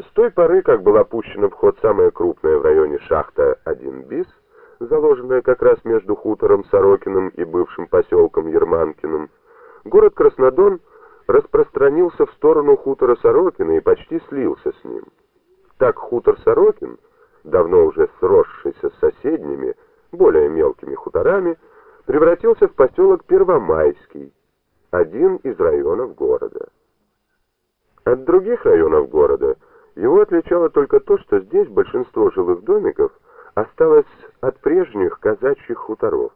С той поры, как была пущена в ход самая крупная в районе шахта 1 БИС, заложенная как раз между хутором Сорокиным и бывшим поселком Ерманкиным, город Краснодон распространился в сторону хутора Сорокина и почти слился с ним. Так хутор Сорокин, давно уже сросшийся с соседними, более мелкими хуторами, превратился в поселок Первомайский, один из районов города. От других районов города его отличало только то, что здесь большинство жилых домиков осталось от прежних казачьих хуторов.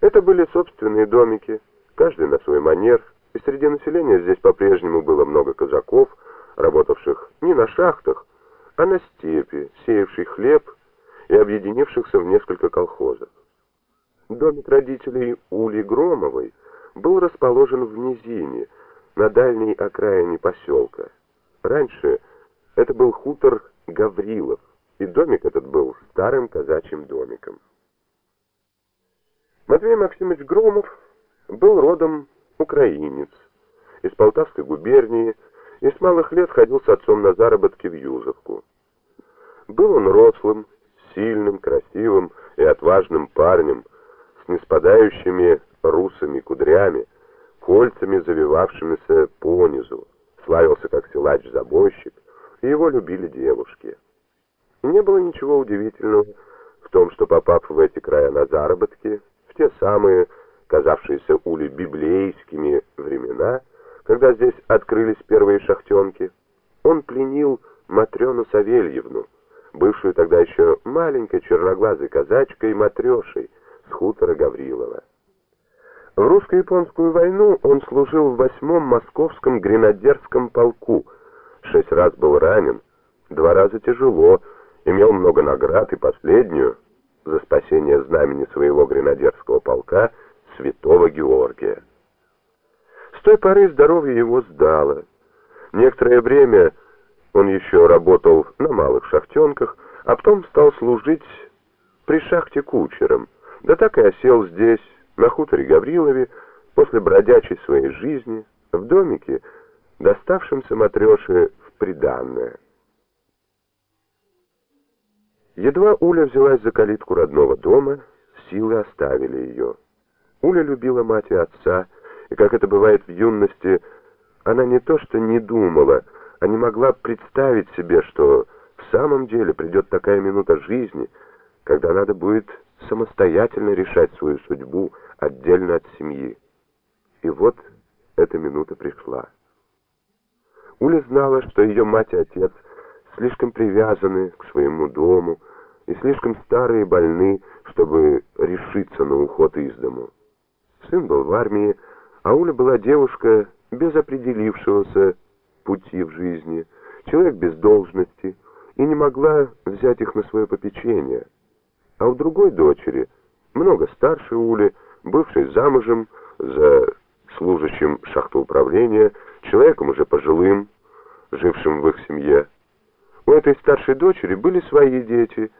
Это были собственные домики, каждый на свой манер, и среди населения здесь по-прежнему было много казаков, работавших не на шахтах, а на степи, сеявших хлеб и объединившихся в несколько колхозов. Домик родителей Ули Громовой был расположен в низине, на дальней окраине поселка. Раньше это был хутор Гаврилов, и домик этот был старым казачьим домиком. Матвей Максимович Громов был родом украинец, из Полтавской губернии, и с малых лет ходил с отцом на заработки в Юзовку. Был он рослым, сильным, красивым и отважным парнем, с неспадающими русыми кудрями, кольцами, завивавшимися понизу, славился как силач-забойщик, его любили девушки. И не было ничего удивительного в том, что, попав в эти края на заработки, в те самые, казавшиеся Уле библейскими времена, когда здесь открылись первые шахтенки, он пленил Матрёну Савельевну, бывшую тогда еще маленькой черноглазой казачкой Матрешей с хутора Гаврилова. В русско-японскую войну он служил в восьмом московском гренадерском полку, шесть раз был ранен, два раза тяжело, имел много наград и последнюю за спасение знамени своего гренадерского полка святого Георгия. С той поры здоровье его сдало. Некоторое время он еще работал на малых шахтенках, а потом стал служить при шахте кучером, да так и осел здесь, на хуторе Гаврилове, после бродячей своей жизни, в домике, доставшемся Матрёше в приданное. Едва Уля взялась за калитку родного дома, силы оставили ее. Уля любила мать и отца, и, как это бывает в юности, она не то что не думала, а не могла представить себе, что в самом деле придет такая минута жизни, когда надо будет самостоятельно решать свою судьбу отдельно от семьи. И вот эта минута пришла. Уля знала, что ее мать и отец слишком привязаны к своему дому и слишком старые и больны, чтобы решиться на уход из дому. Сын был в армии, а Уля была девушка без определившегося пути в жизни, человек без должности, и не могла взять их на свое попечение. А у другой дочери, много старше Ули, бывшей замужем за служащим шахтоуправления, человеком уже пожилым, жившим в их семье. У этой старшей дочери были свои дети,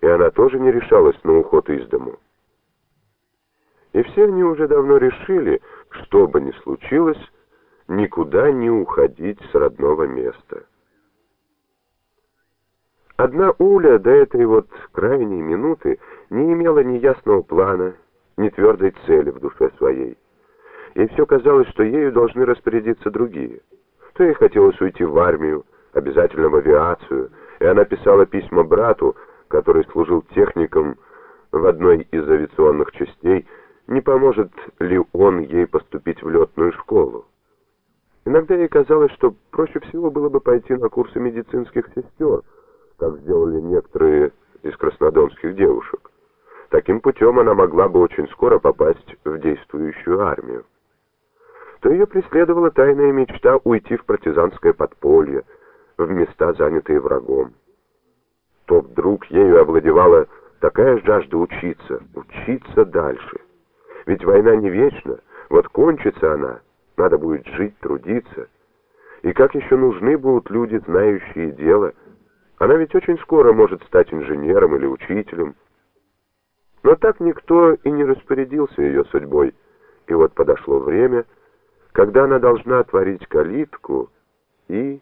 и она тоже не решалась на уход из дому. И все они уже давно решили, что бы ни случилось, никуда не уходить с родного места. Одна Уля до этой вот крайней минуты не имела ни ясного плана, ни твердой цели в душе своей. Ей все казалось, что ею должны распорядиться другие. То ей хотелось уйти в армию, обязательно в авиацию, и она писала письма брату, который служил техником в одной из авиационных частей, не поможет ли он ей поступить в летную школу. Иногда ей казалось, что проще всего было бы пойти на курсы медицинских сестер, как сделали некоторые из краснодонских девушек. Таким путем она могла бы очень скоро попасть в действующую армию. То ее преследовала тайная мечта уйти в партизанское подполье, в места, занятые врагом. То вдруг ею овладевала такая жажда учиться, учиться дальше. Ведь война не вечна, вот кончится она, надо будет жить, трудиться. И как еще нужны будут люди, знающие дело, она ведь очень скоро может стать инженером или учителем. Но так никто и не распорядился ее судьбой. И вот подошло время, когда она должна отворить калитку и